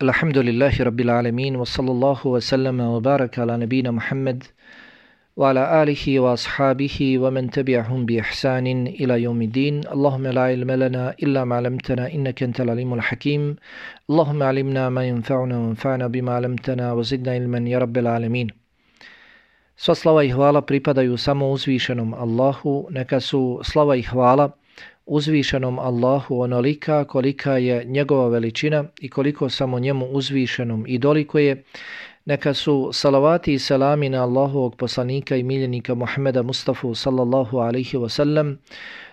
Alhamdulillahi Rabbil Alamin wa sallallahu wa sallama wa baraka ala nabina Muhammad wa ala alihi wa ashabihi wa man tabi'ahum bi ihsanin ila yawmiddin. Allahumma la ilma lana illa ma 'allamtana innaka antal alimul hakim. Allahumma 'allimna ma yanfa'una wa anfa'na bima 'allamtana wa zidna ilman ya Rabbil Alamin. Sva slava i hvala pripadaju samo uzvišenom Allahu, neka su slava i hvala uzvišenom Allahu onolika kolika je njegova veličina i koliko samo njemu uzvišenom i doliko je, neka su salavati i salami na Allahovog poslanika i miljenika Muhammeda Mustafa sallallahu alaihi wasallam,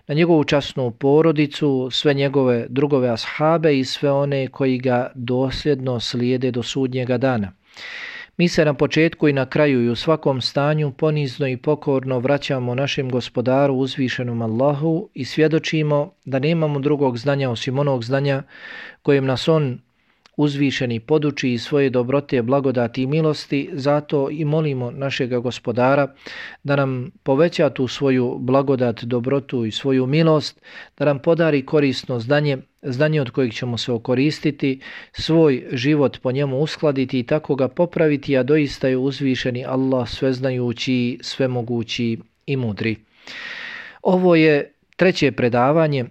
na njegovu časnu porodicu, sve njegove drugove ashabe i sve one koji ga dosljedno slijede do sudnjega dana. Mi se na početku i na kraju i u svakom stanju ponizno i pokorno vraćamo našem gospodaru uzvišenom Allahu i svjedočimo da nemamo drugog znanja osim onog znanja kojem nas on uzvišeni poduči i svoje dobrote, blagodati i milosti, zato i molimo našega gospodara da nam poveća tu svoju blagodat, dobrotu i svoju milost, da nam podari korisno znanje, znanje od kojeg ćemo se okoristiti, svoj život po njemu uskladiti i tako ga popraviti, a doista je uzvišeni Allah sveznajući, svemogući i mudri. Ovo je treće predavanje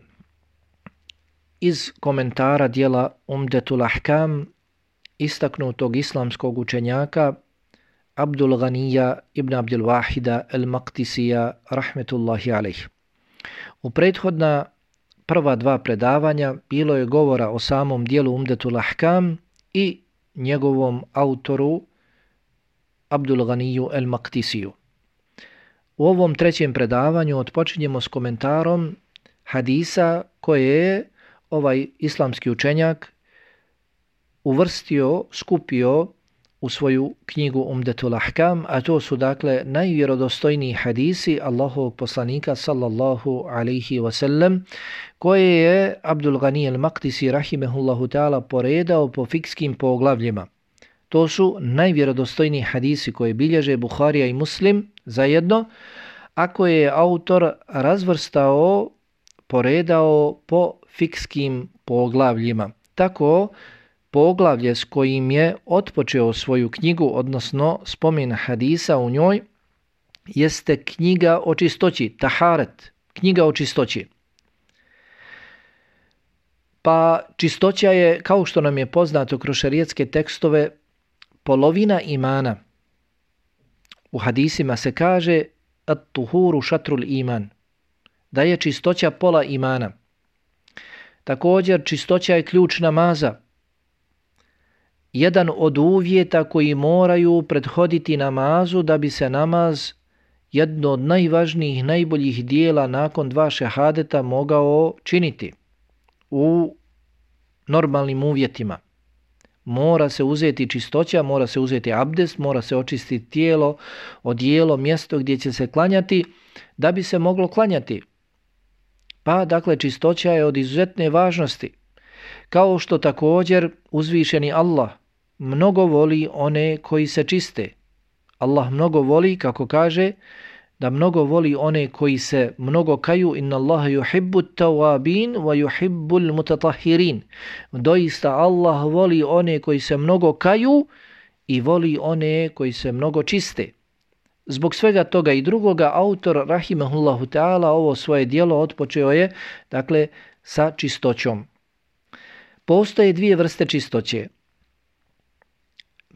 iz komentara dijela Umdetul Ahkam istaknutog islamskog učenjaka Abdul Ghanija ibn Abdul Wahida el-Maktisija rahmetullahi alaih. U prethodna prva dva predavanja bilo je govora o samom dijelu Umdetul Ahkam i njegovom autoru Abdul Ghaniju el-Maktisiju. U ovom trećem predavanju otpočinjemo s komentarom hadisa koje je ovaj islamski učenjak uvrstio, skupio u svoju knjigu Umdetul Ahkam, a to su dakle najvjerodostojniji hadisi Allahovog poslanika sallallahu alaihi wasallam, koje je Abdul Ghani al-Maqdisi rahimehullahu ta'ala poredao po fikskim poglavljima. To su najvjerodostojniji hadisi koje bilježe Buharija i Muslim zajedno, ako je autor razvrstao, poredao po fikskim poglavljima. Tako, poglavlje s kojim je otpočeo svoju knjigu, odnosno spomin hadisa u njoj, jeste knjiga o čistoći, taharet, knjiga o čistoći. Pa čistoća je, kao što nam je poznato kroz šarijetske tekstove, polovina imana. U hadisima se kaže at tuhuru šatrul iman, da je čistoća pola imana. Također, čistoća je ključ namaza. Jedan od uvjeta koji moraju prethoditi namazu da bi se namaz jedno od najvažnijih, najboljih dijela nakon dva šehadeta mogao činiti u normalnim uvjetima. Mora se uzeti čistoća, mora se uzeti abdest, mora se očistiti tijelo, odijelo, mjesto gdje će se klanjati, da bi se moglo klanjati. Pa, dakle, čistoća je od izuzetne važnosti. Kao što također uzvišeni Allah mnogo voli one koji se čiste. Allah mnogo voli, kako kaže, da mnogo voli one koji se mnogo kaju inna Allah yuhibbu tawabin wa yuhibbu al-mutatahhirin. Doista Allah voli one koji se mnogo kaju i voli one koji se mnogo čiste. Zbog svega toga i drugoga, autor Rahimahullahu ta'ala ovo svoje dijelo otpočeo je, dakle, sa čistoćom. Postoje dvije vrste čistoće.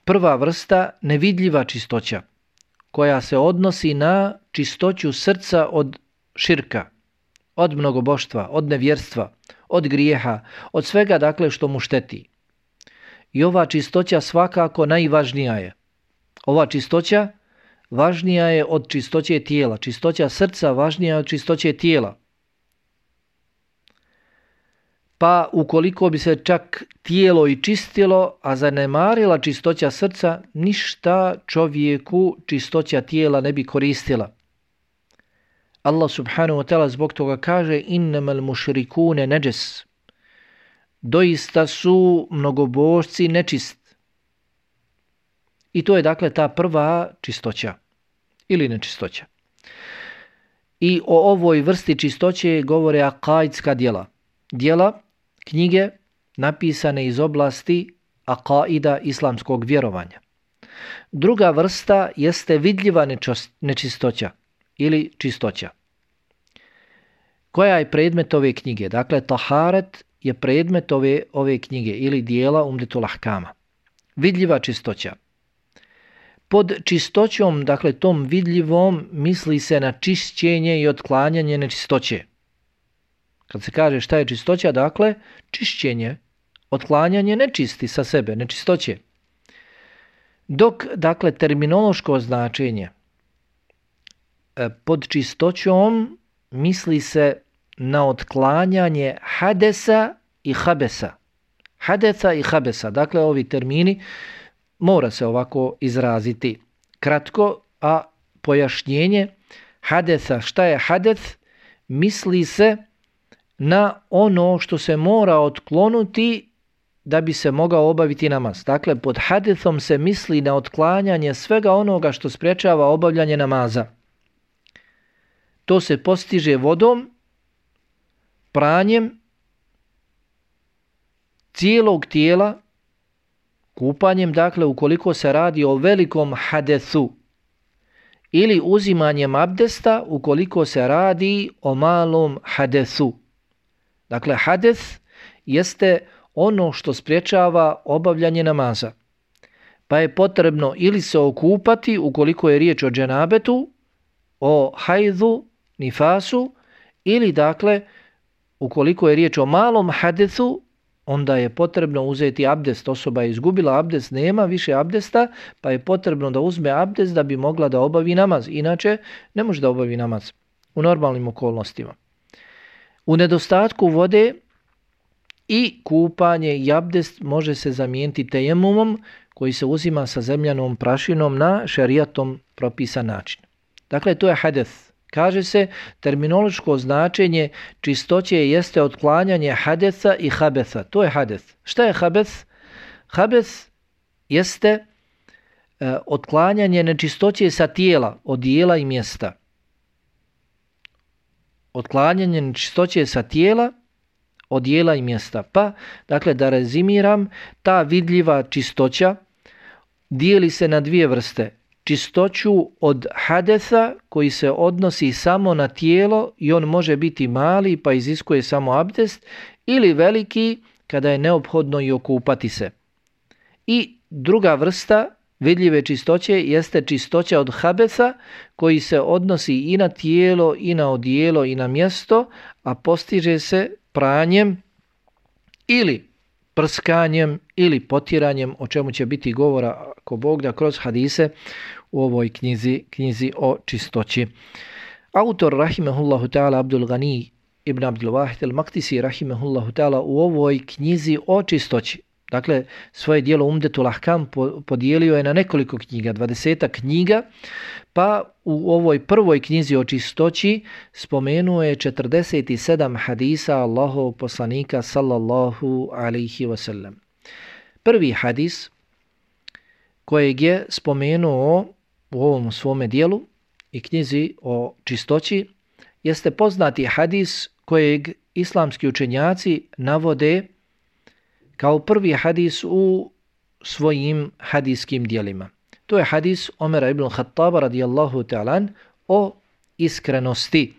Prva vrsta, nevidljiva čistoća, koja se odnosi na čistoću srca od širka, od mnogoboštva, od nevjerstva, od grijeha, od svega, dakle, što mu šteti. I ova čistoća svakako najvažnija je. Ova čistoća važnija je od čistoće tijela. Čistoća srca važnija je od čistoće tijela. Pa ukoliko bi se čak tijelo i čistilo, a zanemarila čistoća srca, ništa čovjeku čistoća tijela ne bi koristila. Allah subhanahu wa ta'ala zbog toga kaže innamal mušrikune neđes. Doista su mnogobožci nečist. I to je dakle ta prva čistoća ili nečistoća. I o ovoj vrsti čistoće govore akaidska dijela. Dijela, knjige napisane iz oblasti akaida islamskog vjerovanja. Druga vrsta jeste vidljiva nečistoća ili čistoća. Koja je predmet ove knjige? Dakle, taharet je predmet ove, ove knjige ili dijela umdetul ahkama. Vidljiva čistoća. Pod čistoćom, dakle tom vidljivom, misli se na čišćenje i otklanjanje nečistoće. Kad se kaže šta je čistoća, dakle, čišćenje, otklanjanje nečisti sa sebe, nečistoće. Dok, dakle, terminološko značenje e, pod čistoćom misli se na otklanjanje hadesa i habesa. Hadesa i habesa, dakle, ovi termini mora se ovako izraziti kratko, a pojašnjenje hadesa, šta je hades, misli se na ono što se mora otklonuti da bi se mogao obaviti namaz. Dakle, pod hadethom se misli na otklanjanje svega onoga što sprečava obavljanje namaza. To se postiže vodom, pranjem cijelog tijela, kupanjem, dakle, ukoliko se radi o velikom hadesu, ili uzimanjem abdesta ukoliko se radi o malom hadesu. Dakle, hades jeste ono što spriječava obavljanje namaza. Pa je potrebno ili se okupati ukoliko je riječ o dženabetu, o hajdu, nifasu, ili dakle, ukoliko je riječ o malom hadesu, onda je potrebno uzeti abdest. Osoba je izgubila abdest, nema više abdesta, pa je potrebno da uzme abdest da bi mogla da obavi namaz. Inače, ne može da obavi namaz u normalnim okolnostima. U nedostatku vode i kupanje i abdest može se zamijeniti tejemumom koji se uzima sa zemljanom prašinom na šerijatom propisan način. Dakle, to je hadeth. Kaže se, terminološko značenje čistoće jeste otklanjanje hadesa i habesa. To je hades. Šta je habes? Habes jeste e, otklanjanje nečistoće sa tijela, od dijela i mjesta. Otklanjanje nečistoće sa tijela od dijela i mjesta. Pa, dakle, da rezimiram, ta vidljiva čistoća dijeli se na dvije vrste. Čistoću od hadesa koji se odnosi samo na tijelo i on može biti mali pa iziskuje samo abdest ili veliki kada je neophodno i okupati se. I druga vrsta vidljive čistoće jeste čistoća od habesa koji se odnosi i na tijelo i na odijelo i na mjesto, a postiže se pranjem ili prskanjem ili potiranjem, o čemu će biti govora ako Bog da kroz hadise u ovoj knjizi, knjizi o čistoći. Autor Rahimehullahu ta'ala Abdul Ghani ibn Abdul Wahid al-Maktisi Rahimehullahu ta'ala u ovoj knjizi o čistoći Dakle, svoje dijelo Umdetul Ahkam podijelio je na nekoliko knjiga, dvadeseta knjiga, pa u ovoj prvoj knjizi o čistoći spomenuo je 47 hadisa Allahov poslanika sallallahu alaihi wasallam. Prvi hadis kojeg je spomenuo u ovom svome dijelu i knjizi o čistoći jeste poznati hadis kojeg islamski učenjaci navode kao prvi hadis u svojim hadiskim dijelima. To je hadis Omera ibn Khattaba radijallahu ta'alan o iskrenosti,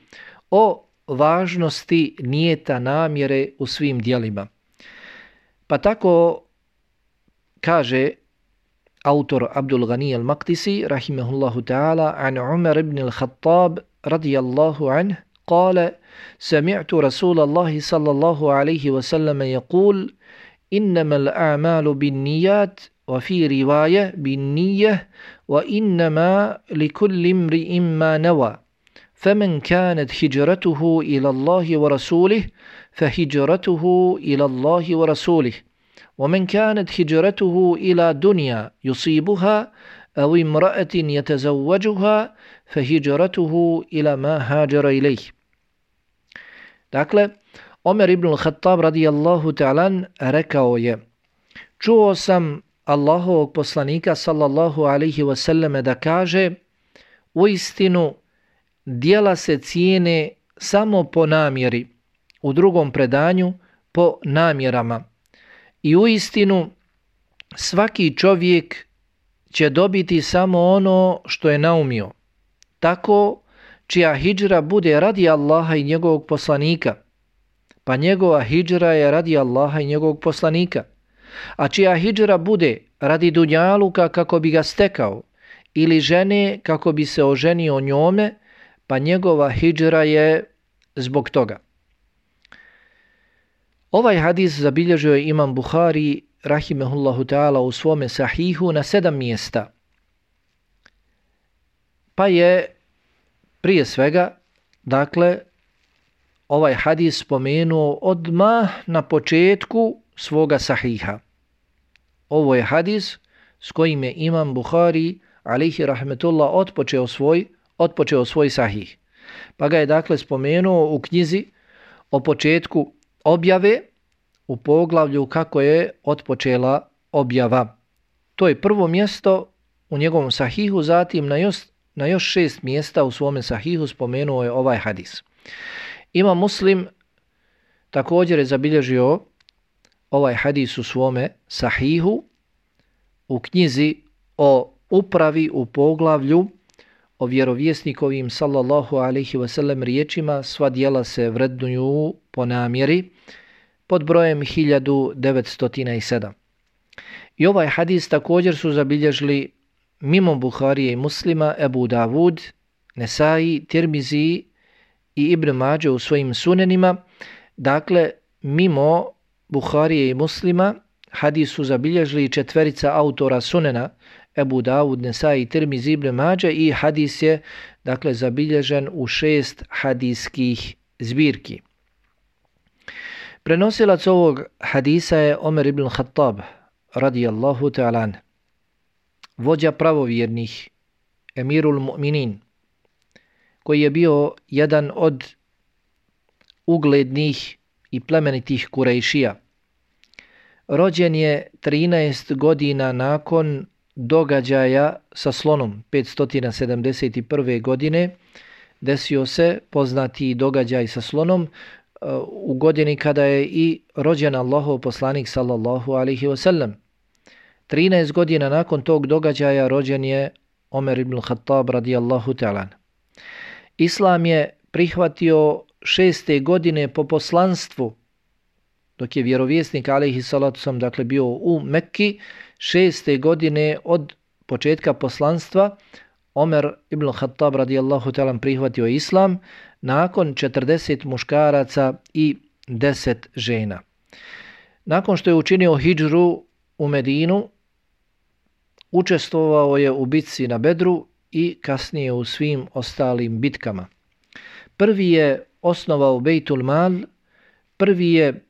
o važnosti nijeta namjere u svim dijelima. Pa tako kaže autor Abdul Ghani al-Maqdisi rahimahullahu ta'ala an Umar ibn al-Khattab radijallahu anh قال سمعت رسول الله صلى الله عليه وسلم يقول إنما الأعمال بالنيات وفي رواية بالنية وإنما لكل امرئ ما نوى فمن كانت هجرته إلى الله ورسوله فهجرته إلى الله ورسوله ومن كانت هجرته إلى دنيا يصيبها أو امرأة يتزوجها فهجرته إلى ما هاجر إليه Dakle, Omer ibn al-Khattab radijallahu ta'alan rekao je Čuo sam Allahovog poslanika sallallahu alaihi wasallam da kaže u istinu dijela se cijene samo po namjeri, u drugom predanju po namjerama. I u istinu svaki čovjek će dobiti samo ono što je naumio. Tako čija hijđra bude radi Allaha i njegovog poslanika, pa njegova hijđra je radi Allaha i njegovog poslanika. A čija hijđra bude radi dunjaluka kako bi ga stekao ili žene kako bi se oženio njome, pa njegova hijđra je zbog toga. Ovaj hadis zabilježio je imam Buhari rahimehullahu ta'ala u svome sahihu na sedam mjesta. Pa je prije svega, dakle, ovaj hadis spomenuo odmah na početku svoga sahiha. Ovo je hadis s kojim je imam Buhari alihi rahmetullah otpočeo svoj, otpočeo svoj sahih. Pa ga je dakle spomenuo u knjizi o početku objave u poglavlju kako je otpočela objava. To je prvo mjesto u njegovom sahihu, zatim na još, na još šest mjesta u svome sahihu spomenuo je ovaj hadis. Ima muslim također je zabilježio ovaj hadis u svome sahihu u knjizi o upravi u poglavlju o vjerovjesnikovim sallallahu alaihi wasallam riječima sva dijela se vrednuju po namjeri pod brojem 1907. I ovaj hadis također su zabilježili mimo Buharije i muslima Ebu Davud, Nesai, Tirmizi i Ibn Mađe u svojim sunenima. Dakle, mimo Buharije i muslima hadis su zabilježili četverica autora sunena Ebu Davud, Nesai, Tirmizi, Ibn Mađe i hadis je dakle zabilježen u šest hadijskih zbirki. Prenosilac ovog hadisa je Omer ibn Khattab, radijallahu ta'ala vođa pravovjernih, emirul mu'minin, koji je bio jedan od uglednih i plemenitih kurejšija. Rođen je 13 godina nakon događaja sa slonom 571. godine, desio se poznati događaj sa slonom, uh, u godini kada je i rođen Allahov poslanik sallallahu alaihi wasallam. 13 godina nakon tog događaja rođen je Omer ibn Khattab radijallahu ta'ala. Islam je prihvatio šeste godine po poslanstvu, dok je vjerovjesnik alaihi salatu sam dakle bio u Mekki, šeste godine od početka poslanstva, Omer ibn Khattab radijallahu ta'ala prihvatio Islam, nakon 40 muškaraca i 10 žena. Nakon što je učinio hijđru u Medinu, učestvovao je u bitci na Bedru i kasnije u svim ostalim bitkama. Prvi je osnovao Bejtul Mal, prvi je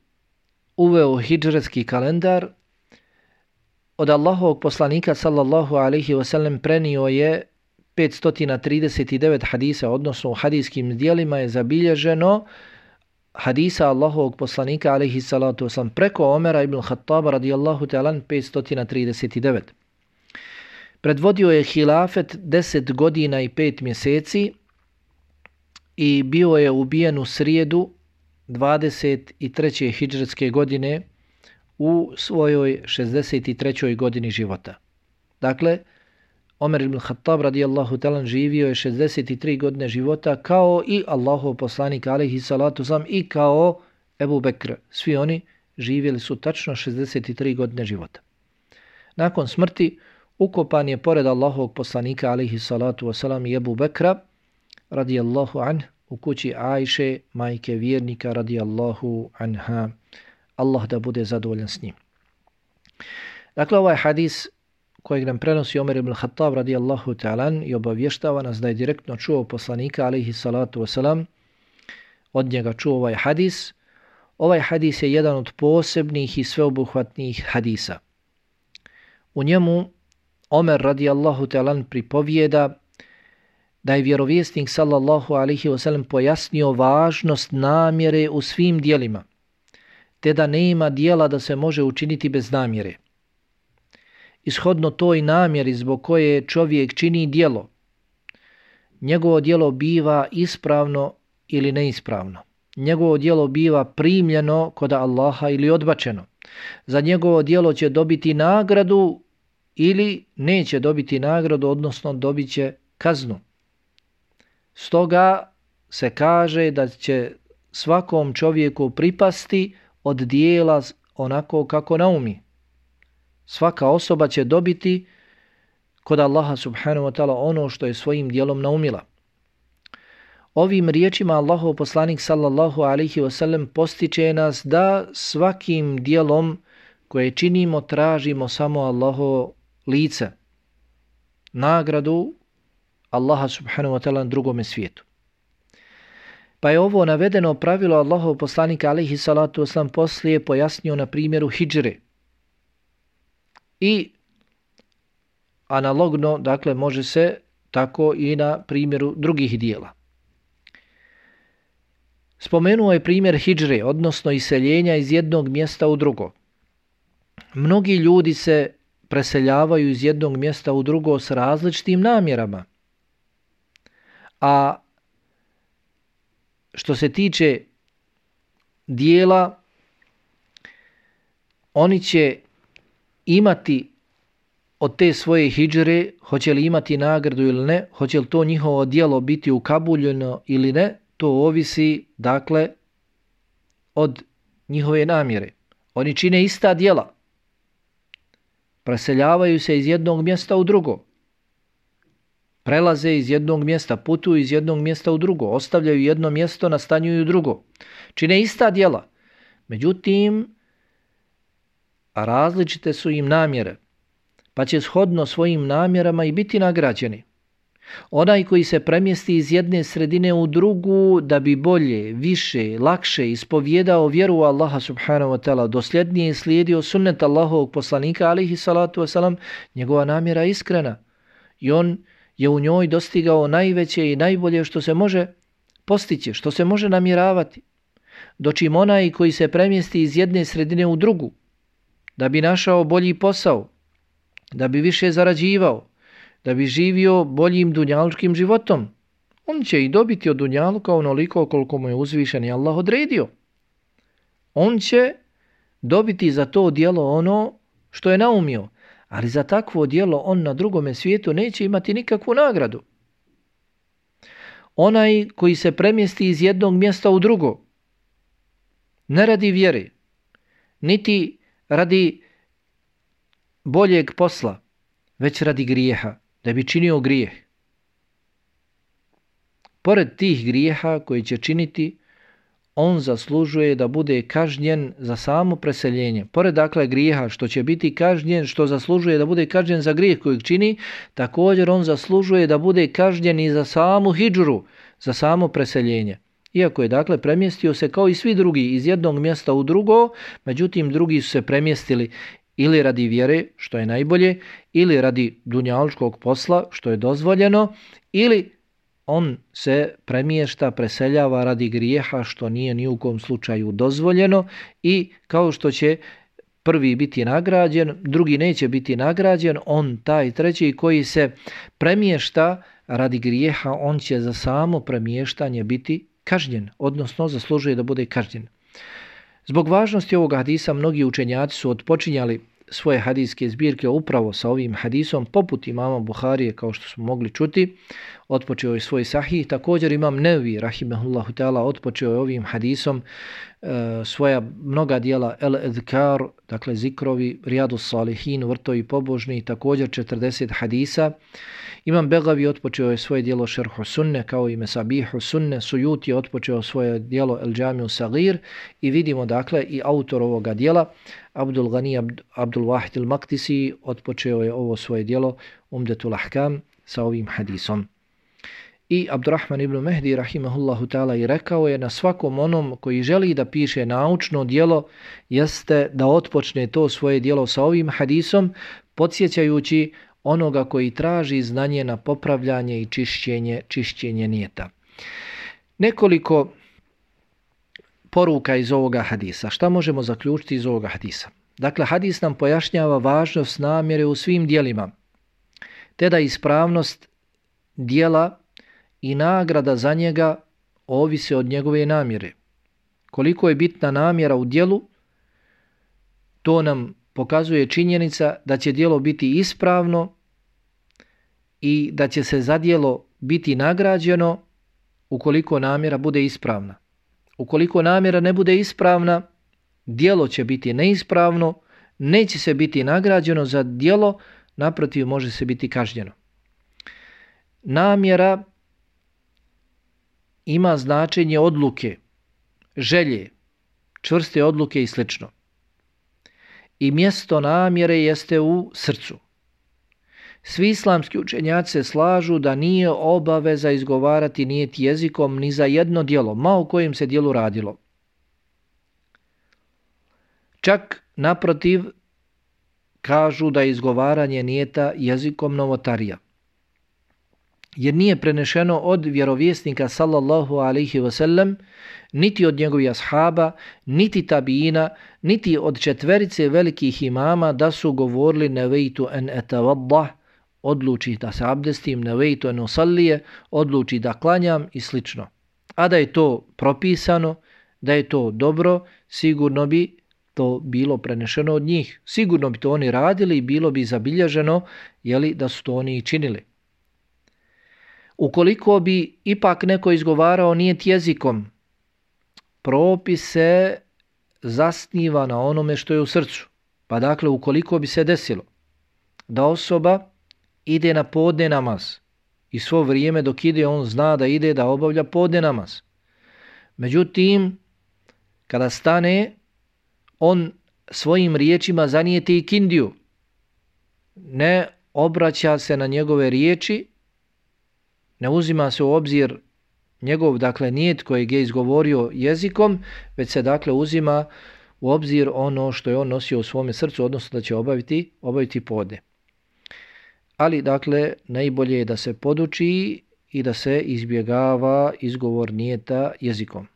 uveo hijđarski kalendar, od Allahovog poslanika sallallahu alaihi wasallam prenio je 539 hadisa, odnosno u hadijskim dijelima je zabilježeno hadisa Allahovog poslanika alaihi salatu wasallam preko Omera ibn Khattaba radijallahu ta'alan 539. Predvodio je hilafet 10 godina i 5 mjeseci i bio je ubijen u srijedu 23. hijđarske godine u svojoj 63. godini života. Dakle, Omer ibn Khattab radijallahu talan živio je 63 godine života kao i Allahov poslanik alaihi salatu sam i kao Ebu Bekr. Svi oni živjeli su tačno 63 godine života. Nakon smrti ukopan je pored Allahovog poslanika alaihi salatu wasalam i Ebu Bekra radijallahu anh u kući Ajše, majke vjernika radijallahu anha. Allah da bude zadovoljan s njim. Dakle, ovaj hadis kojeg nam prenosi Omer ibn Khattab radijallahu ta'alan i obavještava nas da je direktno čuo poslanika alaihi salatu wasalam, od njega čuo ovaj hadis. Ovaj hadis je jedan od posebnih i sveobuhvatnih hadisa. U njemu Omer radijallahu ta'alan pripovijeda da je vjerovjesnik sallallahu alaihi wasallam pojasnio važnost namjere u svim dijelima, te da nema dijela da se može učiniti bez namjere ishodno toj namjeri zbog koje čovjek čini dijelo, njegovo dijelo biva ispravno ili neispravno. njegovo dijelo biva primljeno kod Allaha ili odbačeno. Za njegovo dijelo će dobiti nagradu ili neće dobiti nagradu, odnosno dobit će kaznu. Stoga se kaže da će svakom čovjeku pripasti od dijela onako kako naumi. Svaka osoba će dobiti kod Allaha subhanahu wa ta'ala ono što je svojim dijelom naumila. Ovim riječima Allahov poslanik sallallahu alaihi wasallam postiče nas da svakim dijelom koje činimo tražimo samo Allaho lice, nagradu Allaha subhanahu wa ta'ala na drugome svijetu. Pa je ovo navedeno pravilo Allahov poslanika alaihi salatu oslam poslije pojasnio na primjeru hijđre. I analogno, dakle, može se tako i na primjeru drugih dijela. Spomenuo je primjer hijđre, odnosno iseljenja iz jednog mjesta u drugo. Mnogi ljudi se preseljavaju iz jednog mjesta u drugo s različitim namjerama. A što se tiče dijela, oni će imati od te svoje hijđre, hoće li imati nagradu ili ne, hoće li to njihovo dijelo biti ukabuljeno ili ne, to ovisi, dakle, od njihove namjere. Oni čine ista dijela. Preseljavaju se iz jednog mjesta u drugo. Prelaze iz jednog mjesta, putuju iz jednog mjesta u drugo. Ostavljaju jedno mjesto, nastanjuju drugo. Čine ista djela. Međutim, različite su im namjere. Pa će shodno svojim namjerama i biti nagrađeni. Onaj koji se premjesti iz jedne sredine u drugu da bi bolje, više, lakše ispovjedao vjeru Allaha subhanahu wa ta'ala, dosljednije slijedio sunnet Allahovog poslanika alihi salatu wasalam, njegova namjera iskrena. I on je u njoj dostigao najveće i najbolje što se može postići, što se može namjeravati. Dočim onaj koji se premjesti iz jedne sredine u drugu, da bi našao bolji posao, da bi više zarađivao, da bi živio boljim dunjalučkim životom. On će i dobiti od dunjaluka onoliko koliko mu je uzvišen i Allah odredio. On će dobiti za to dijelo ono što je naumio, ali za takvo dijelo on na drugome svijetu neće imati nikakvu nagradu. Onaj koji se premjesti iz jednog mjesta u drugo, ne radi vjere, niti radi boljeg posla, već radi grijeha, da bi činio grijeh. Pored tih grijeha koji će činiti, on zaslužuje da bude kažnjen za samo preseljenje. Pored dakle grijeha što će biti kažnjen, što zaslužuje da bude kažnjen za grijeh kojeg čini, također on zaslužuje da bude kažnjen i za samu hidžru, za samo preseljenje. Iako je dakle premjestio se kao i svi drugi iz jednog mjesta u drugo, međutim drugi su se premjestili ili radi vjere, što je najbolje, ili radi dunjalčkog posla, što je dozvoljeno, ili on se premješta, preseljava radi grijeha, što nije ni u kom slučaju dozvoljeno i kao što će prvi biti nagrađen, drugi neće biti nagrađen, on taj treći koji se premješta radi grijeha, on će za samo premještanje biti kažnjen, odnosno zaslužuje da bude kažnjen. Zbog važnosti ovog hadisa mnogi učenjaci su odpočinjali svoje hadijske zbirke upravo sa ovim hadisom, poput imama Buharije, kao što smo mogli čuti, otpočeo je svoj sahih. Također imam Nevi, rahimehullahu ta'ala, otpočeo je ovim hadisom E, svoja mnoga dijela El Edkar, dakle zikrovi, Rijadu Salihin, Vrtovi pobožni, također 40 hadisa. Imam Begavi otpočeo je svoje dijelo Šerhu Sunne, kao i Mesabihu Sunne, Sujuti je otpočeo svoje dijelo El Džamiju Sagir i vidimo dakle i autor ovoga dijela, Abdul Ghani Abdul Wahid al-Maktisi, otpočeo je ovo svoje dijelo Umdetul Ahkam sa ovim hadisom. I Abdurrahman ibn Mehdi, rahimahullahu ta'ala, i rekao je na svakom onom koji želi da piše naučno dijelo, jeste da otpočne to svoje dijelo sa ovim hadisom, podsjećajući onoga koji traži znanje na popravljanje i čišćenje, čišćenje nijeta. Nekoliko poruka iz ovoga hadisa. Šta možemo zaključiti iz ovoga hadisa? Dakle, hadis nam pojašnjava važnost namjere u svim dijelima, te da ispravnost dijela i nagrada za njega ovise od njegove namjere. Koliko je bitna namjera u dijelu, to nam pokazuje činjenica da će dijelo biti ispravno i da će se za dijelo biti nagrađeno ukoliko namjera bude ispravna. Ukoliko namjera ne bude ispravna, dijelo će biti neispravno, neće se biti nagrađeno za dijelo, naprotiv može se biti kažnjeno. Namjera ima značenje odluke, želje, čvrste odluke i sl. I mjesto namjere jeste u srcu. Svi islamski učenjaci se slažu da nije obaveza izgovarati nijet jezikom ni za jedno dijelo, ma o kojem se dijelu radilo. Čak naprotiv kažu da je izgovaranje nijeta jezikom novotarija. Jer nije prenešeno od vjerovjesnika sallallahu alaihi wasallam, niti od njegovih ashaba, niti tabijina, niti od četverice velikih imama da su govorili nevejtu en etavaddah, odluči da se abdestim, nevejtu en usallije, odluči da klanjam i slično. A da je to propisano, da je to dobro, sigurno bi to bilo prenešeno od njih. Sigurno bi to oni radili i bilo bi zabilježeno jeli, da su to oni činili. Ukoliko bi ipak neko izgovarao nijet jezikom, propis se zasniva na onome što je u srcu. Pa dakle, ukoliko bi se desilo da osoba ide na podne namaz i svo vrijeme dok ide on zna da ide da obavlja podne namaz. Međutim, kada stane, on svojim riječima zanijeti i kindiju. Ne obraća se na njegove riječi, ne uzima se u obzir njegov, dakle, nijet kojeg je izgovorio jezikom, već se, dakle, uzima u obzir ono što je on nosio u svome srcu, odnosno da će obaviti, obaviti pode. Ali, dakle, najbolje je da se poduči i da se izbjegava izgovor nijeta jezikom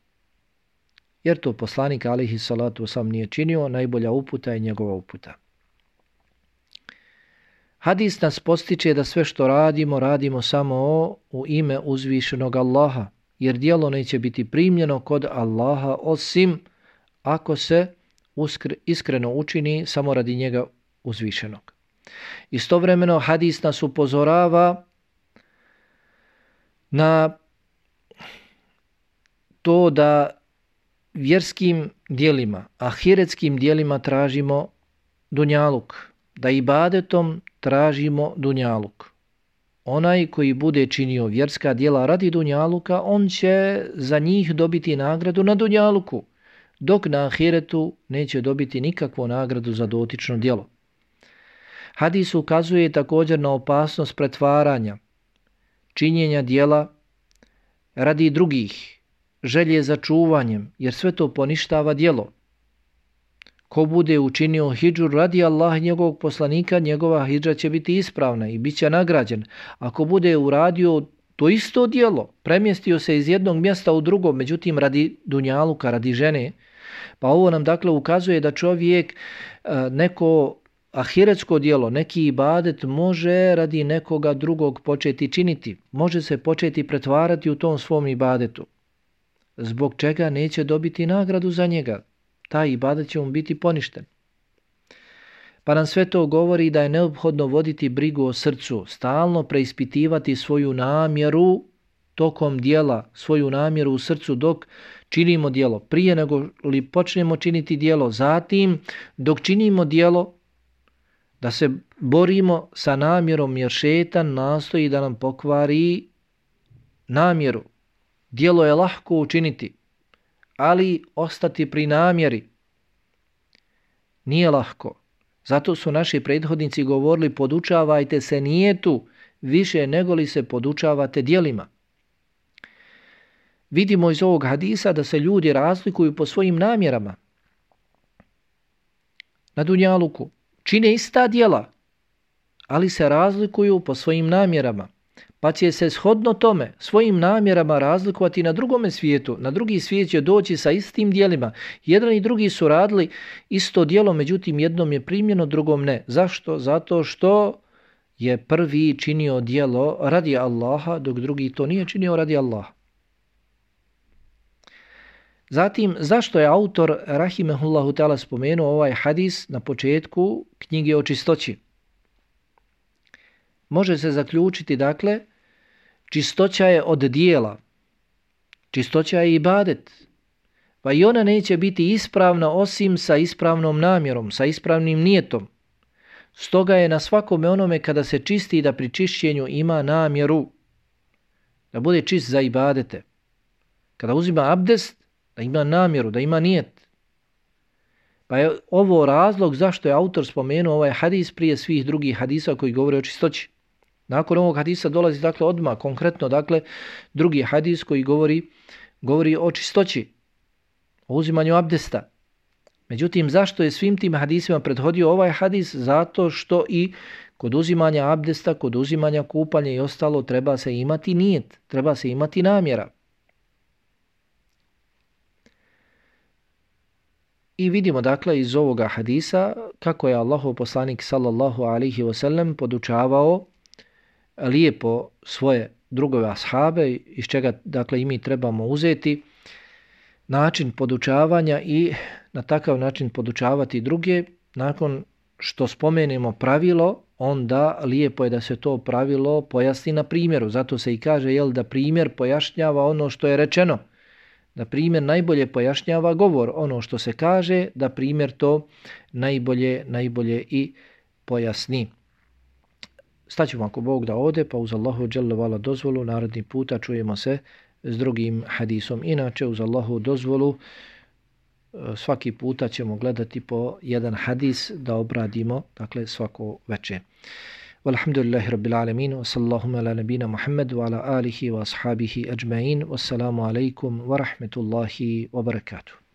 jer to poslanik alihi salatu sam nije činio, najbolja uputa je njegova uputa. Hadis nas postiče da sve što radimo, radimo samo u ime uzvišenog Allaha, jer dijelo neće biti primljeno kod Allaha osim ako se uskr iskreno učini samo radi njega uzvišenog. Istovremeno hadis nas upozorava na to da vjerskim dijelima, ahiretskim dijelima tražimo dunjaluk, da ibadetom tražimo dunjaluk. Onaj koji bude činio vjerska dijela radi dunjaluka, on će za njih dobiti nagradu na dunjaluku, dok na ahiretu neće dobiti nikakvu nagradu za dotično dijelo. Hadis ukazuje također na opasnost pretvaranja, činjenja dijela radi drugih, želje za čuvanjem, jer sve to poništava dijelo. Ko bude učinio hijđu radi Allah njegovog poslanika, njegova hijđa će biti ispravna i bit će nagrađen. Ako bude uradio to isto dijelo, premjestio se iz jednog mjesta u drugo, međutim radi dunjaluka, radi žene, pa ovo nam dakle ukazuje da čovjek e, neko ahiretsko dijelo, neki ibadet može radi nekoga drugog početi činiti, može se početi pretvarati u tom svom ibadetu zbog čega neće dobiti nagradu za njega. Taj ibadet će mu biti poništen. Pa nam sve to govori da je neophodno voditi brigu o srcu, stalno preispitivati svoju namjeru tokom dijela, svoju namjeru u srcu dok činimo dijelo. Prije nego li počnemo činiti dijelo, zatim dok činimo dijelo, da se borimo sa namjerom jer šetan nastoji da nam pokvari namjeru, Dijelo je lahko učiniti, ali ostati pri namjeri nije lahko. Zato su naši prethodnici govorili podučavajte se nijetu više nego li se podučavate dijelima. Vidimo iz ovog hadisa da se ljudi razlikuju po svojim namjerama. Na Dunjaluku čine ista dijela, ali se razlikuju po svojim namjerama pa će se shodno tome svojim namjerama razlikovati na drugome svijetu. Na drugi svijet će doći sa istim dijelima. Jedan i drugi su radili isto dijelo, međutim jednom je primljeno, drugom ne. Zašto? Zato što je prvi činio dijelo radi Allaha, dok drugi to nije činio radi Allaha. Zatim, zašto je autor Rahimehullahu Teala spomenuo ovaj hadis na početku knjige o čistoći? Može se zaključiti, dakle, čistoća je od dijela. Čistoća je ibadet. Pa i ona neće biti ispravna osim sa ispravnom namjerom, sa ispravnim nijetom. Stoga je na svakome onome kada se čisti da pri čišćenju ima namjeru da bude čist za ibadete. Kada uzima abdest, da ima namjeru, da ima nijet. Pa je ovo razlog zašto je autor spomenuo ovaj hadis prije svih drugih hadisa koji govore o čistoći. Nakon ovog hadisa dolazi dakle odma konkretno dakle drugi hadis koji govori govori o čistoći, o uzimanju abdesta. Međutim, zašto je svim tim hadisima prethodio ovaj hadis? Zato što i kod uzimanja abdesta, kod uzimanja kupanja i ostalo treba se imati nijet, treba se imati namjera. I vidimo dakle iz ovoga hadisa kako je Allahov poslanik sallallahu alaihi wasallam podučavao lijepo svoje drugove ashabe iz čega dakle i mi trebamo uzeti način podučavanja i na takav način podučavati druge. Nakon što spomenemo pravilo onda lijepo je da se to pravilo pojasni na primjeru. Zato se i kaže jel da primjer pojašnjava ono što je rečeno. Da primjer najbolje pojašnjava govor. Ono što se kaže da primjer to najbolje najbolje i pojasni. Staćemo ako Bog da ode, pa uz Allahu dželle dozvolu naredni puta čujemo se s drugim hadisom. Inače uz Allahu dozvolu e, svaki puta ćemo gledati po jedan hadis da obradimo, dakle svako veče. Walhamdulillahi rabbil alamin wa sallallahu ala nabina Muhammed, wa ala alihi wa ashabihi ajma'in. Wassalamu alaikum wa rahmetullahi wa barakatuh.